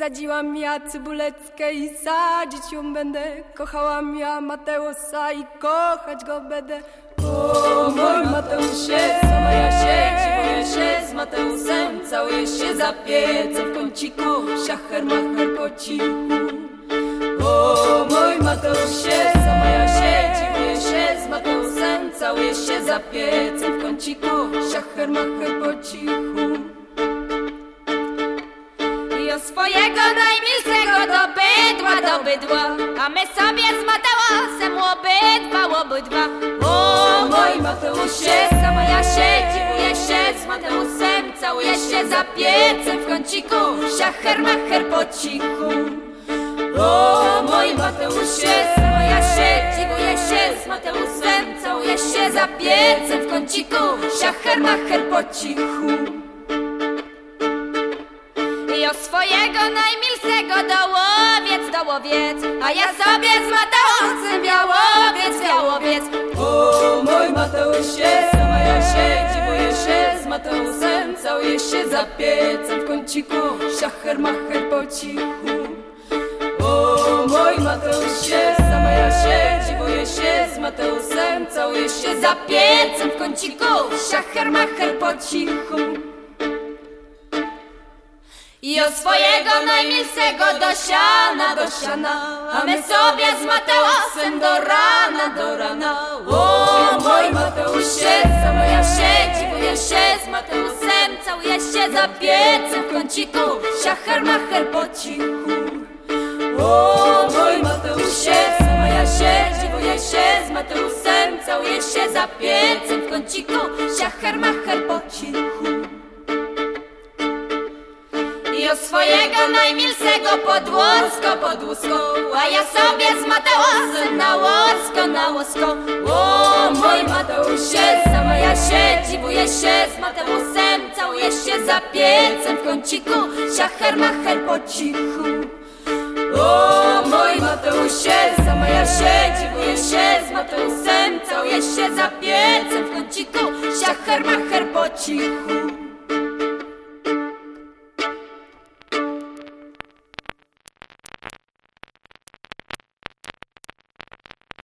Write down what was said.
Sadziłam ja cybuleckę i sadzić ją będę. Kochałam ja Mateusa i kochać go będę. O mój Mateusie, sama ja się dziwuję się z Mateusem Całuję się za piecem w kąciku, szacher macher po cichu. O mój Mateusie, sama ja się dziwuję się z Mateusem Całuję się za piecem w kąciku, szacher macher po cichu O swojego najmilszego do bydła, do bydła. A my sobie z Mateusem łobydwa, łobydwa O mój Mateusie, Sama ja się dziwuję się z Mateusem Całuję się za piecem w kąciku. Szacher macher po cichu. O mój Mateusie, Sama ja się dziwuję się z Mateusem Całuję się za piecem w kąciku. Szacher macher po cichu I o swojego najmilszego dołowiec, dołowiec A ja sobie z Mateusem białowiec, białowiec o mój Mateusie, sama ja się dziwuję się z Mateusem, całuję się za piecem w kąciku, szacher macher po cichu. O mój Mateusie, sama ja się dziwuję się z Mateusem, całuję się za piecem w kąciku, szacher macher po cichu. I o swojego najmilszego do siana, do siana. A my sobie z Mateusem do rana, do rana. O mój Mateusie, Sama ja się dziwuję się z Mateusem Całuję się za piecem w kąciku. Szacher macher po cichu. O mój Mateusie, sama ja się dziwuję się z Mateusem, Całuję się za piecem w kąciku. Szacher macher po cichu O swojego najmilszego podłosko, podłusko A ja sobie z Mateusem na łosko, na łosko O mój Mateusie, Sama ja się dziwuję się z Mateusem Całuję się za piecem w kąciku Szacher macher po cichu. O mój Mateusie, sama ja się dziwuję się z Mateusem, Całuję się za piecem w kąciku Szacher macher po cichu